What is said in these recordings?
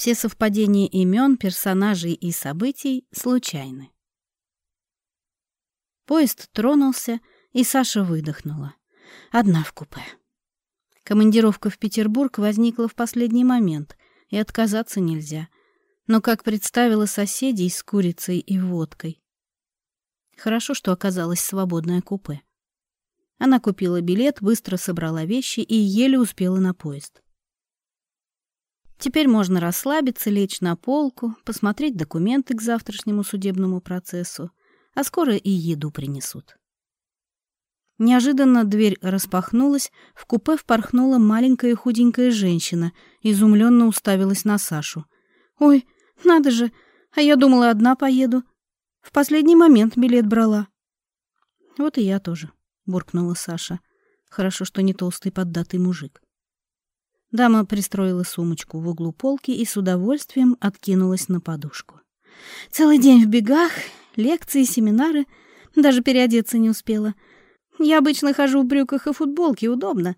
Все совпадения имен, персонажей и событий случайны. Поезд тронулся, и Саша выдохнула. Одна в купе. Командировка в Петербург возникла в последний момент, и отказаться нельзя. Но как представила соседей с курицей и водкой. Хорошо, что оказалось свободное купе. Она купила билет, быстро собрала вещи и еле успела на поезд. Теперь можно расслабиться, лечь на полку, посмотреть документы к завтрашнему судебному процессу, а скоро и еду принесут. Неожиданно дверь распахнулась, в купе впорхнула маленькая худенькая женщина, изумленно уставилась на Сашу. «Ой, надо же! А я думала, одна поеду. В последний момент билет брала». «Вот и я тоже», — буркнула Саша. «Хорошо, что не толстый поддатый мужик». Дама пристроила сумочку в углу полки и с удовольствием откинулась на подушку. Целый день в бегах, лекции, семинары. Даже переодеться не успела. Я обычно хожу в брюках и футболке, удобно.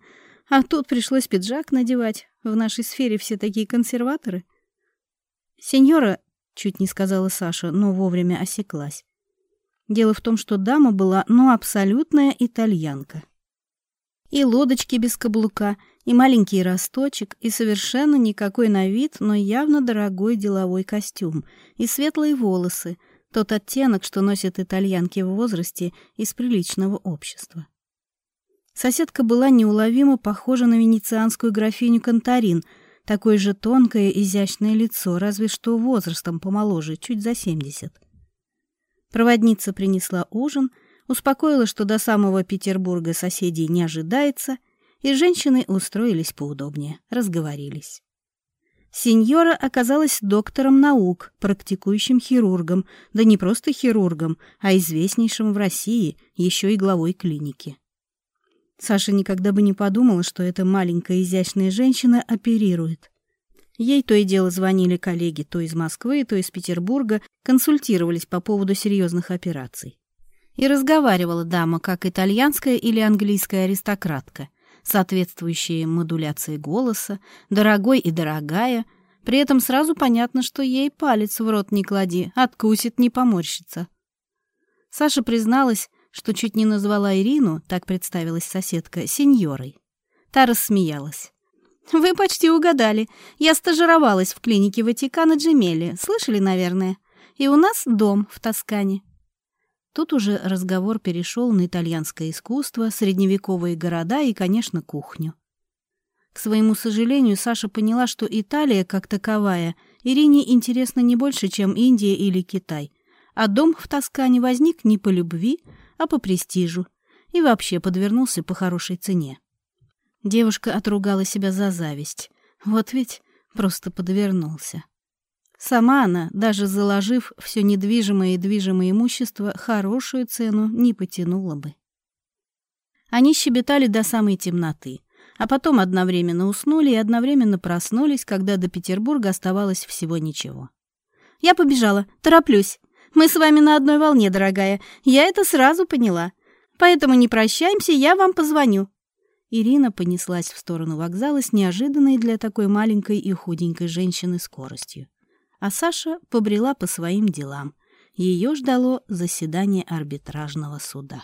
А тут пришлось пиджак надевать. В нашей сфере все такие консерваторы. «Сеньора», — чуть не сказала Саша, но вовремя осеклась. Дело в том, что дама была, ну, абсолютная итальянка. И лодочки без каблука — и маленький росточек, и совершенно никакой на вид, но явно дорогой деловой костюм, и светлые волосы, тот оттенок, что носят итальянки в возрасте из приличного общества. Соседка была неуловимо похожа на венецианскую графиню Конторин, такое же тонкое, изящное лицо, разве что возрастом помоложе, чуть за семьдесят. Проводница принесла ужин, успокоила, что до самого Петербурга соседей не ожидается — и женщины устроились поудобнее, разговорились. Сеньора оказалась доктором наук, практикующим хирургом, да не просто хирургом, а известнейшим в России, еще и главой клиники. Саша никогда бы не подумала, что эта маленькая изящная женщина оперирует. Ей то и дело звонили коллеги то из Москвы, то из Петербурга, консультировались по поводу серьезных операций. И разговаривала дама, как итальянская или английская аристократка – соответствующие модуляции голоса, дорогой и дорогая. При этом сразу понятно, что ей палец в рот не клади, откусит, не поморщится. Саша призналась, что чуть не назвала Ирину, так представилась соседка, сеньорой. Та рассмеялась. «Вы почти угадали. Я стажировалась в клинике Ватикана Джемели. Слышали, наверное? И у нас дом в Тоскане». Тут уже разговор перешел на итальянское искусство, средневековые города и, конечно, кухню. К своему сожалению, Саша поняла, что Италия, как таковая, Ирине интересна не больше, чем Индия или Китай. А дом в Тоскане возник не по любви, а по престижу. И вообще подвернулся по хорошей цене. Девушка отругала себя за зависть. Вот ведь просто подвернулся. Сама она, даже заложив все недвижимое и движимое имущество, хорошую цену не потянула бы. Они щебетали до самой темноты, а потом одновременно уснули и одновременно проснулись, когда до Петербурга оставалось всего ничего. «Я побежала, тороплюсь. Мы с вами на одной волне, дорогая. Я это сразу поняла. Поэтому не прощаемся, я вам позвоню». Ирина понеслась в сторону вокзала с неожиданной для такой маленькой и худенькой женщины скоростью а Саша побрела по своим делам. Ее ждало заседание арбитражного суда.